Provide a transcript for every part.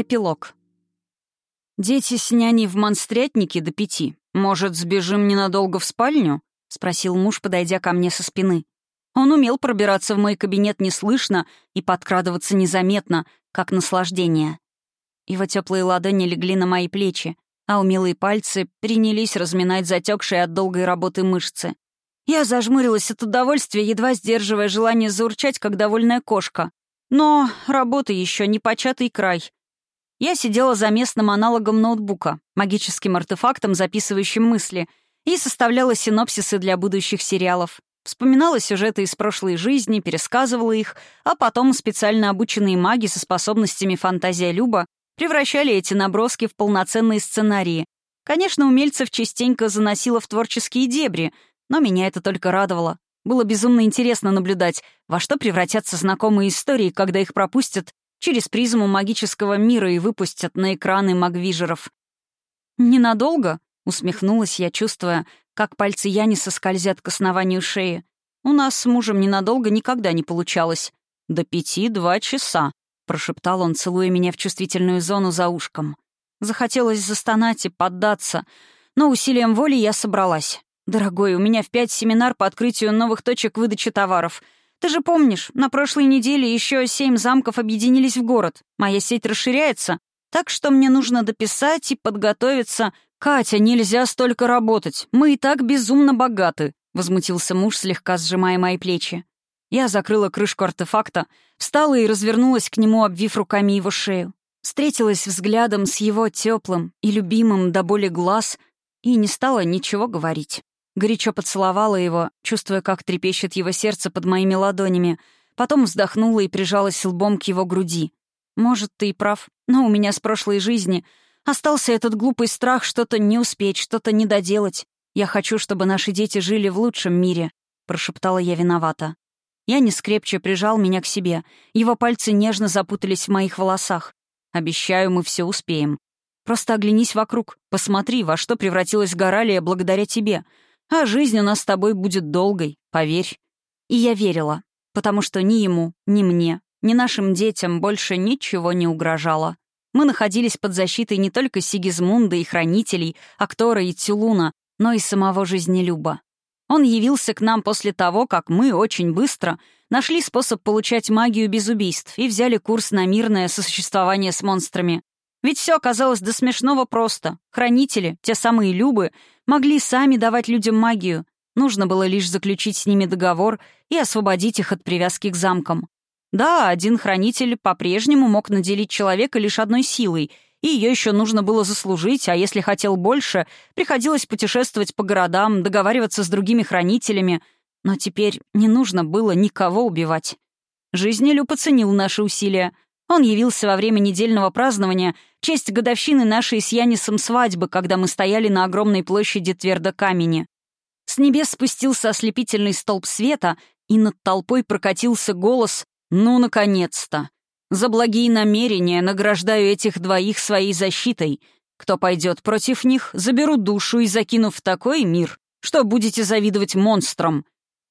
Эпилог. «Дети с няней в монстрятнике до пяти. Может, сбежим ненадолго в спальню?» — спросил муж, подойдя ко мне со спины. Он умел пробираться в мой кабинет неслышно и подкрадываться незаметно, как наслаждение. Его теплые ладони легли на мои плечи, а умелые пальцы принялись разминать затекшие от долгой работы мышцы. Я зажмурилась от удовольствия, едва сдерживая желание заурчать, как довольная кошка. Но работа еще не початый край. Я сидела за местным аналогом ноутбука, магическим артефактом, записывающим мысли, и составляла синопсисы для будущих сериалов. Вспоминала сюжеты из прошлой жизни, пересказывала их, а потом специально обученные маги со способностями фантазия Люба превращали эти наброски в полноценные сценарии. Конечно, умельцев частенько заносило в творческие дебри, но меня это только радовало. Было безумно интересно наблюдать, во что превратятся знакомые истории, когда их пропустят через призму магического мира и выпустят на экраны магвижеров. «Ненадолго?» — усмехнулась я, чувствуя, как пальцы Яниса скользят к основанию шеи. «У нас с мужем ненадолго никогда не получалось. До пяти-два часа», — прошептал он, целуя меня в чувствительную зону за ушком. Захотелось застонать и поддаться, но усилием воли я собралась. «Дорогой, у меня в пять семинар по открытию новых точек выдачи товаров. Ты же помнишь, на прошлой неделе еще семь замков объединились в город. Моя сеть расширяется, так что мне нужно дописать и подготовиться. Катя, нельзя столько работать. Мы и так безумно богаты», — возмутился муж, слегка сжимая мои плечи. Я закрыла крышку артефакта, встала и развернулась к нему, обвив руками его шею. Встретилась взглядом с его теплым и любимым до боли глаз и не стала ничего говорить. Горячо поцеловала его, чувствуя, как трепещет его сердце под моими ладонями. Потом вздохнула и прижалась лбом к его груди. «Может, ты и прав, но у меня с прошлой жизни остался этот глупый страх что-то не успеть, что-то не доделать. Я хочу, чтобы наши дети жили в лучшем мире», — прошептала я виновата. Янис скрепче прижал меня к себе. Его пальцы нежно запутались в моих волосах. «Обещаю, мы все успеем. Просто оглянись вокруг, посмотри, во что превратилась Горалия благодаря тебе. А жизнь у нас с тобой будет долгой, поверь. И я верила, потому что ни ему, ни мне, ни нашим детям больше ничего не угрожало. Мы находились под защитой не только Сигизмунда и Хранителей, Актора и Тюлуна, но и самого Жизнелюба. Он явился к нам после того, как мы очень быстро нашли способ получать магию без убийств и взяли курс на мирное сосуществование с монстрами. Ведь все оказалось до смешного просто. Хранители, те самые Любы, могли сами давать людям магию. Нужно было лишь заключить с ними договор и освободить их от привязки к замкам. Да, один хранитель по-прежнему мог наделить человека лишь одной силой, и ее еще нужно было заслужить, а если хотел больше, приходилось путешествовать по городам, договариваться с другими хранителями. Но теперь не нужно было никого убивать. Жизнелю поценил наши усилия — он явился во время недельного празднования в честь годовщины нашей с Янисом свадьбы, когда мы стояли на огромной площади Твердокамени. С небес спустился ослепительный столб света, и над толпой прокатился голос «Ну, наконец-то!» За благие намерения награждаю этих двоих своей защитой. Кто пойдет против них, заберу душу и закину в такой мир, что будете завидовать монстрам.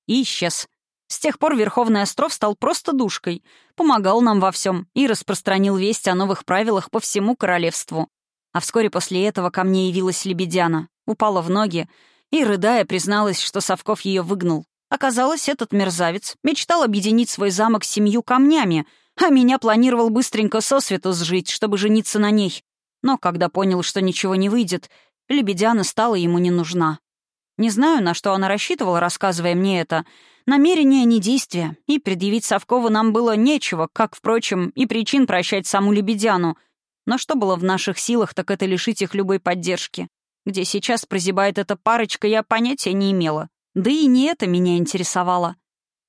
И исчез. С тех пор Верховный Остров стал просто душкой, помогал нам во всем и распространил весть о новых правилах по всему королевству. А вскоре после этого ко мне явилась Лебедяна, упала в ноги и, рыдая, призналась, что Совков ее выгнал. Оказалось, этот мерзавец мечтал объединить свой замок с семью камнями, а меня планировал быстренько сосвету сжить, чтобы жениться на ней. Но когда понял, что ничего не выйдет, Лебедяна стала ему не нужна. Не знаю, на что она рассчитывала, рассказывая мне это, Намерение, не действие, и предъявить Совкову нам было нечего, как, впрочем, и причин прощать саму Лебедяну. Но что было в наших силах, так это лишить их любой поддержки. Где сейчас прозябает эта парочка, я понятия не имела. Да и не это меня интересовало.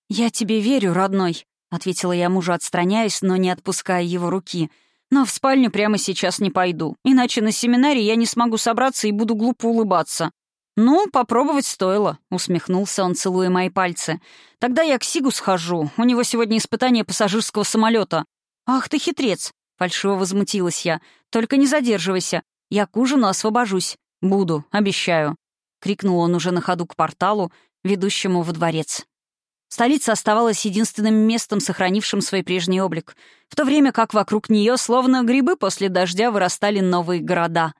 «Я тебе верю, родной», — ответила я мужу, отстраняясь, но не отпуская его руки. «Но в спальню прямо сейчас не пойду, иначе на семинаре я не смогу собраться и буду глупо улыбаться. «Ну, попробовать стоило», — усмехнулся он, целуя мои пальцы. «Тогда я к Сигу схожу. У него сегодня испытание пассажирского самолета. «Ах ты хитрец!» — фальшиво возмутилась я. «Только не задерживайся. Я к ужину освобожусь. Буду, обещаю», — крикнул он уже на ходу к порталу, ведущему во дворец. Столица оставалась единственным местом, сохранившим свой прежний облик, в то время как вокруг нее, словно грибы после дождя, вырастали новые города.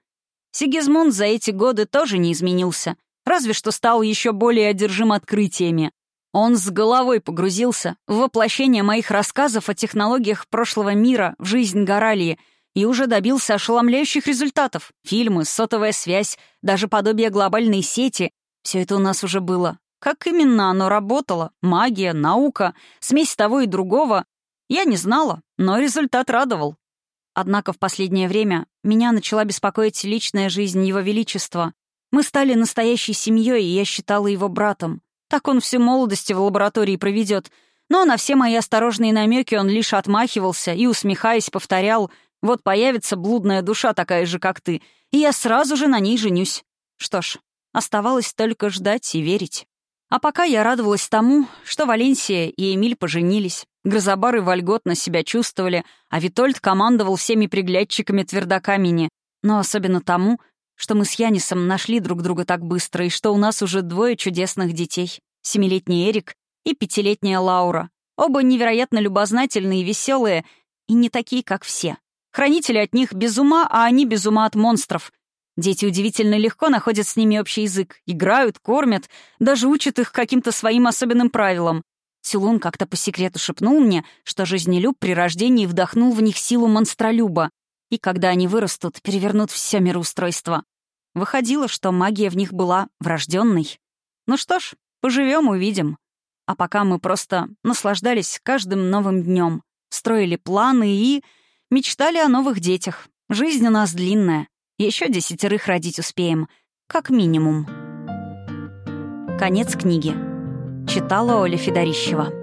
Сигизмунд за эти годы тоже не изменился, разве что стал еще более одержим открытиями. Он с головой погрузился в воплощение моих рассказов о технологиях прошлого мира в жизнь Горалии и уже добился ошеломляющих результатов. Фильмы, сотовая связь, даже подобие глобальной сети — все это у нас уже было. Как именно оно работало? Магия, наука, смесь того и другого? Я не знала, но результат радовал. Однако в последнее время меня начала беспокоить личная жизнь Его Величества. Мы стали настоящей семьей, и я считала его братом. Так он всю молодости в лаборатории проведет. Но на все мои осторожные намеки он лишь отмахивался и, усмехаясь, повторял «Вот появится блудная душа такая же, как ты, и я сразу же на ней женюсь». Что ж, оставалось только ждать и верить. А пока я радовалась тому, что Валенсия и Эмиль поженились, Грозобары вольготно себя чувствовали, а Витольд командовал всеми приглядчиками твердокамени, но особенно тому, что мы с Янисом нашли друг друга так быстро и что у нас уже двое чудесных детей. Семилетний Эрик и пятилетняя Лаура. Оба невероятно любознательные и веселые, и не такие, как все. Хранители от них без ума, а они без ума от монстров. Дети удивительно легко находят с ними общий язык, играют, кормят, даже учат их каким-то своим особенным правилам. Силун как-то по секрету шепнул мне, что жизнелюб при рождении вдохнул в них силу монстролюба, и когда они вырастут, перевернут все мироустройство. Выходило, что магия в них была врожденной. Ну что ж, поживем, увидим. А пока мы просто наслаждались каждым новым днем, строили планы и мечтали о новых детях. Жизнь у нас длинная. Еще десятерых родить успеем. Как минимум. Конец книги. Читала Оля Федорищева.